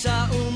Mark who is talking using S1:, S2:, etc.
S1: sa